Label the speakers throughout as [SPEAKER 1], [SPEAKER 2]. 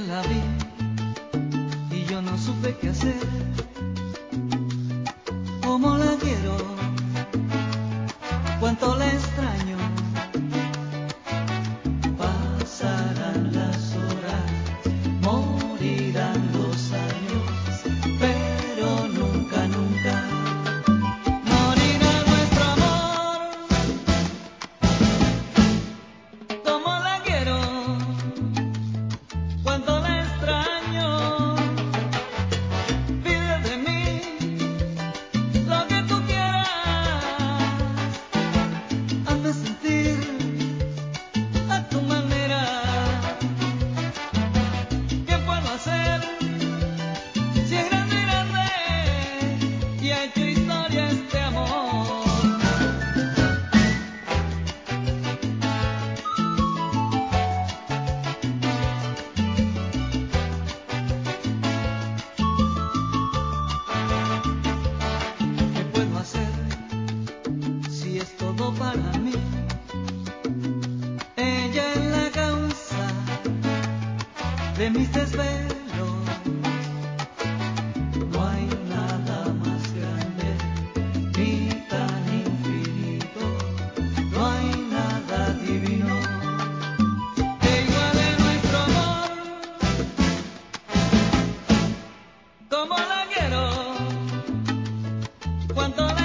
[SPEAKER 1] la vi y yo no supe qué hacer. ¿Cómo la quiero? ¿Cuánto le de mis desvelos. No hay nada más grande ni tan infinito, no hay nada divino. Que iguale nuestro amor, como la quiero, cuánto la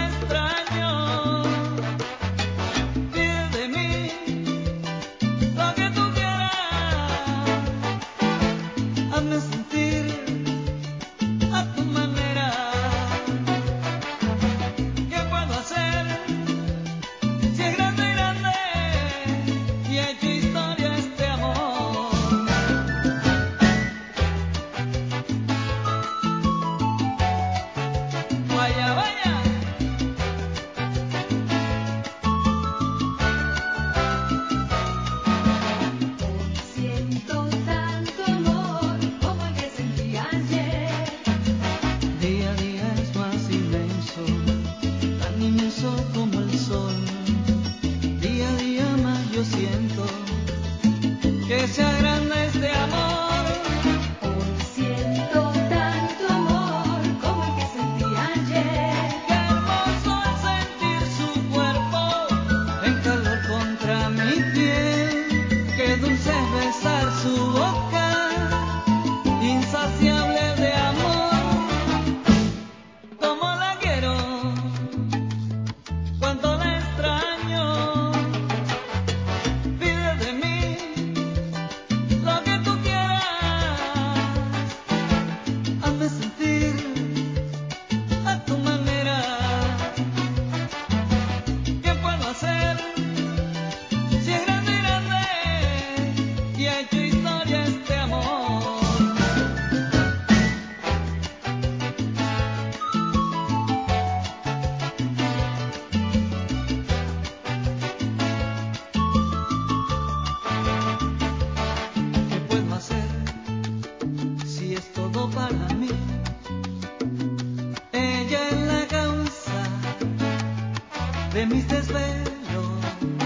[SPEAKER 1] de mis desvelos.